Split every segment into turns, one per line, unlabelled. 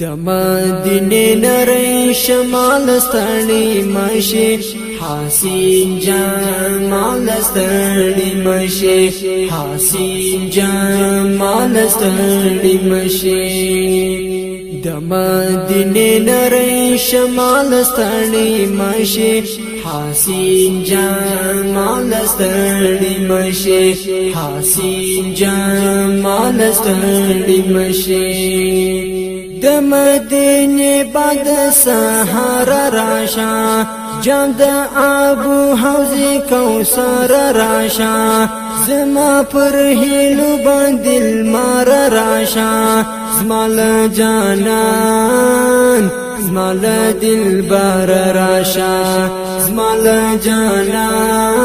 د مدینه نری شمال ستړي مشه حسین جمال ستړي مشه حسین جمال ستړي مشه د مدینه نری شمال ستړي مشه حسین جمال ستړي مشه حسین جمال ستړي مشه د مدینه باد سهار راشا جام د ابو حوز کوثر راشا زما پر هیلو باندې مار راشا زمال جانان زمال دلبر راشا زمال جانان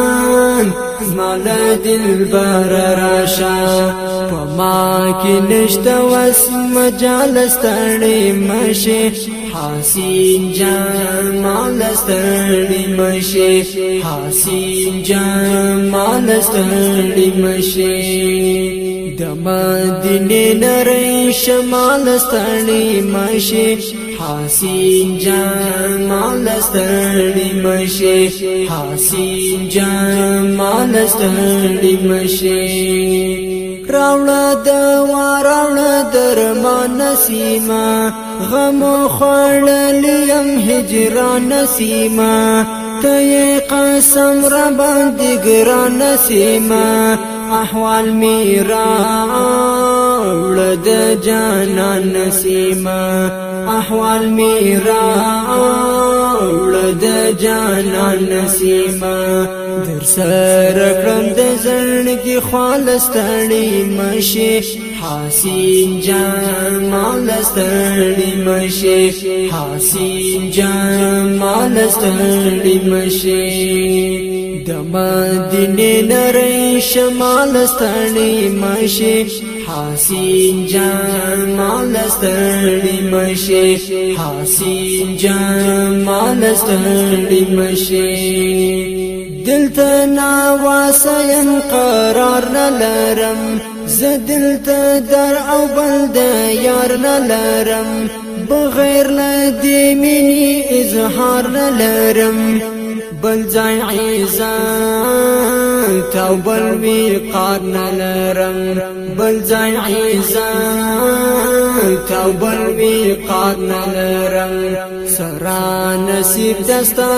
مال دل بر راشا پما کی نشتا وس مجال ستړی مشه حسین جان مال ستړی مشه حسین جان مال ستړی مشه د مدینه نری شمال ستړي مشه حسین جمال ستړي مشه حسین جمال ستړي مشه راوړه د واراوړه درمان نسیما غم خړل یم هجران نسیما ته قسم را باندې ګران نسیما أحوال ميران راوړ د جانان سیما احوال می راوړ د جانان سیما در سره کړم د زړګي خالستړی مشه حسین جمال ستړی مشه حسین جمال ستړی مشه د مدینه نری شمال ستړی مشه حسین حسین جان مال ستړي مشه حسین جان مال ستړي مشه دلته نا واسین قرار لرم زدلته در او بل د یار لرم بغیر لدی منی اظهار لرم بل ځای عزت تو بل وقار نلرم بل ځای عزت او بل وقار نلرم سرا نصیب دستا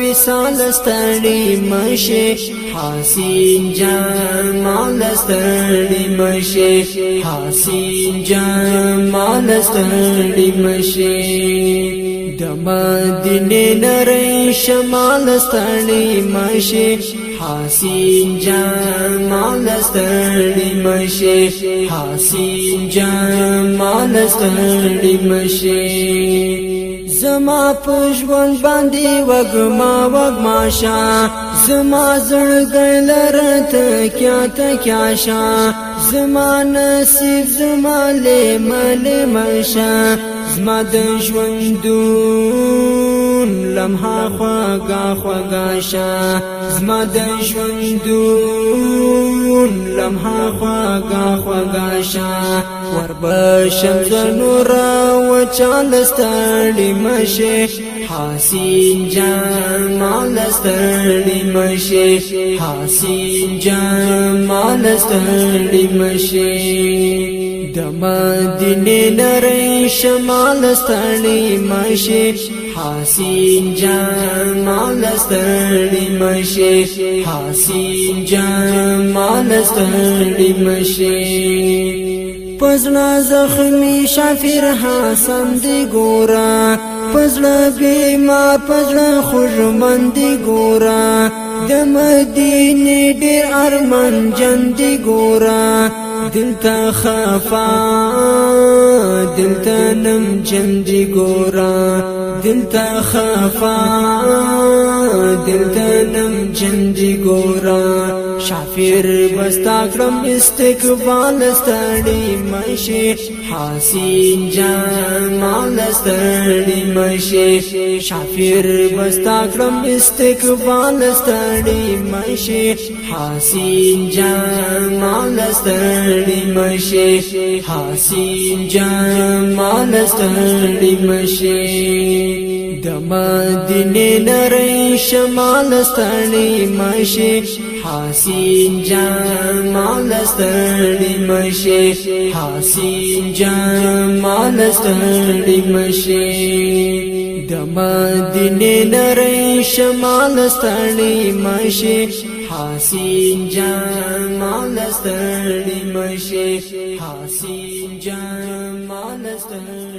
وصال ستړي مشه حسین جمال ستړي مشه حسین جمال ستړي مشه د مدینه نری شمال ستړي مشه حسین جمال ستړي مشه حسین جمال ستړي مشه زما پښون باندې وګما وګما شاه زما زړګل رات کیا ته کیا شاه زما نصیب زما له مل مشا زما د ژوندون لمحه خواګه خواګه شا زما د ژوندون لمحه خواګه خواګه شا ور بشم زنورا و چالستړی مشه حسین جان مالستړی مشه حسین جان مالستړی مشه د مدینه نری شمال ستړی مشه حسین جان مال ستړی مشه حسین جان مال ستړی مشه پزړه زخمی شافیر حسن دی ګورا پزړه بیما پزړه خوشمن دی ګورا د مدینه ډیر ارمان جن دی ګورا دل ته خفا دل ته نم جن دی ګورا دل ته خفا دل ته نم جن دی ګورا شافیر بستا کړم استقبال ستړي مشه حسین جان مال ستړي مشه شافیر بستا کړم استقبال ستړي مشه حسین جان مال ستړي مشه حسین جان مال ستړي مشه د مدینه نری شمال ستړي مشه حسین حسین جمال ستړي مشه حسین جمال ستړي مشه د مدینه نری شمال ستړي مشه حسین جمال ستړي مشه حسین جمال ستړي